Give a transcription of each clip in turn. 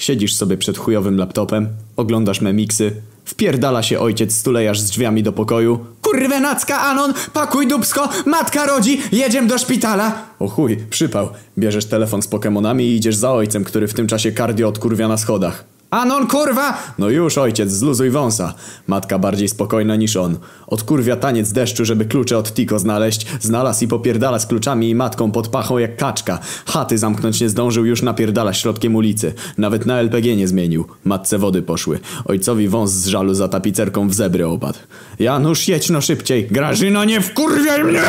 Siedzisz sobie przed chujowym laptopem, oglądasz memiksy, wpierdala się ojciec stulejarz z drzwiami do pokoju. Kurwę nacka, Anon, pakuj dubsko, matka rodzi, jedziemy do szpitala. O chuj, przypał. Bierzesz telefon z Pokemonami i idziesz za ojcem, który w tym czasie kardio odkurwia na schodach. Anon, kurwa! No już ojciec, zluzuj wąsa. Matka bardziej spokojna niż on. Odkurwia taniec deszczu, żeby klucze od Tiko znaleźć. Znalazł i popierdala z kluczami i matką pod pachą jak kaczka. Chaty zamknąć nie zdążył, już napierdala środkiem ulicy. Nawet na LPG nie zmienił. Matce wody poszły. Ojcowi wąs z żalu za tapicerką w zebry opadł. Janusz, jedź no szybciej. Grażyno, nie wkurwiaj mnie!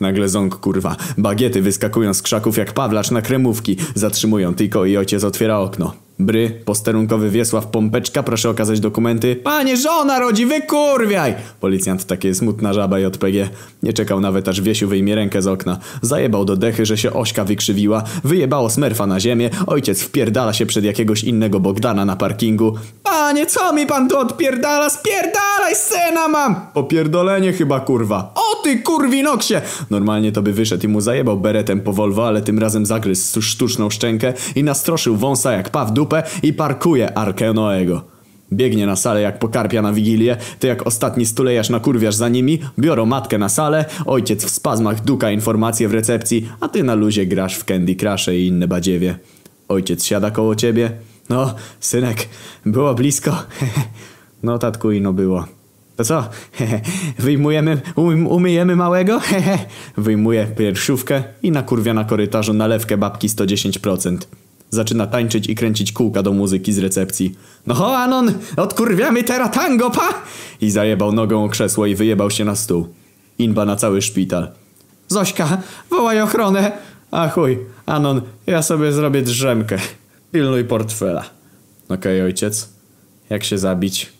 Nagle ząg kurwa. Bagiety wyskakują z krzaków jak pawlacz na kremówki. Zatrzymują Tiko i ojciec otwiera okno. Bry, posterunkowy Wiesław Pompeczka, proszę okazać dokumenty. Panie, żona rodzi, wykurwiaj! Policjant takie smutna żaba JPG. Nie czekał nawet aż Wiesiu wyjmie rękę z okna. Zajebał do dechy, że się ośka wykrzywiła. Wyjebało smerfa na ziemię. Ojciec wpierdala się przed jakiegoś innego Bogdana na parkingu. Panie, co mi pan tu odpierdala? Spierdalaj, syna mam! Popierdolenie chyba kurwa. O ty kurwinoksie! Normalnie to by wyszedł i mu zajebał beretem po Volvo, ale tym razem zagryzł sztuczną szczękę i nastroszył wąsa jak paw dupę i parkuje Arkę Noego. Biegnie na salę jak pokarpia na wigilię, ty jak ostatni stulejarz nakurwiasz za nimi, biorą matkę na salę, ojciec w spazmach duka informacje w recepcji, a ty na luzie grasz w Candy Crush i inne badziewie. Ojciec siada koło ciebie. No, synek, było blisko. no tatku ino było. To co? Wyjmujemy, um, umyjemy małego? Wyjmuje piersiówkę i nakurwia na korytarzu nalewkę babki 110%. Zaczyna tańczyć i kręcić kółka do muzyki z recepcji. No ho, Anon, odkurwiamy teraz tango, pa! I zajebał nogą o krzesło i wyjebał się na stół. Inba na cały szpital. Zośka, wołaj ochronę. A chuj, Anon, ja sobie zrobię drzemkę. Pilnuj portfela. Okej, ojciec. Jak się zabić?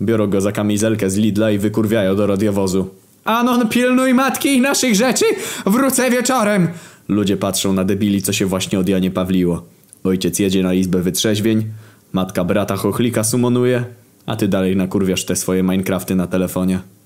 Biorą go za kamizelkę z Lidla i wykurwiają do radiowozu. Anon, pilnuj matki i naszych rzeczy, wrócę wieczorem. Ludzie patrzą na debili, co się właśnie od Janie Pawliło. Ojciec jedzie na izbę wytrzeźwień, matka brata chochlika sumonuje, a ty dalej nakurwiasz te swoje Minecrafty na telefonie.